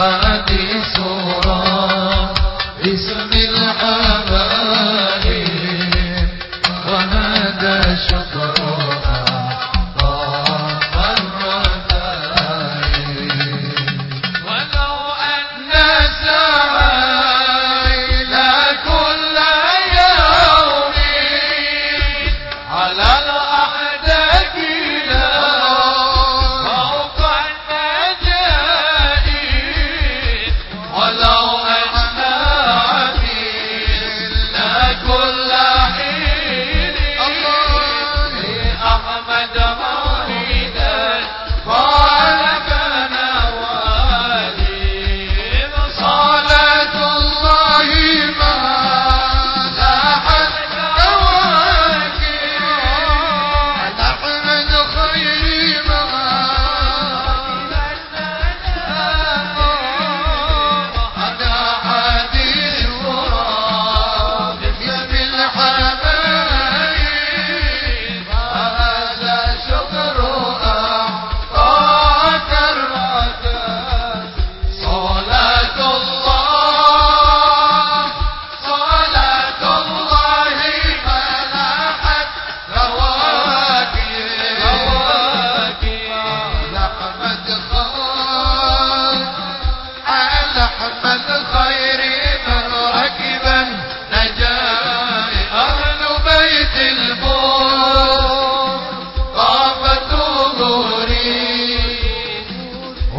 uh, -huh.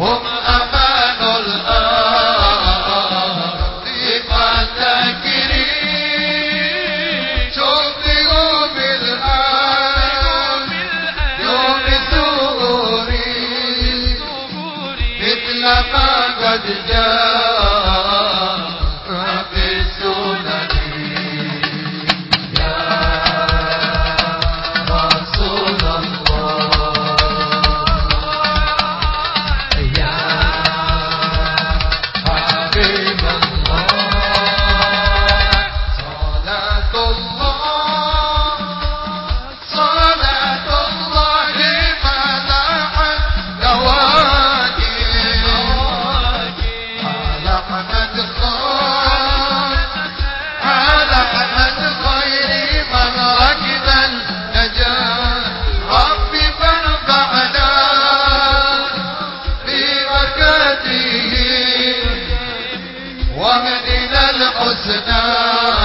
هم أمان الأرض ما تكري شبهوا بالآن. يوم الثوري مثل قد جاء. ومن إلى الحسنى.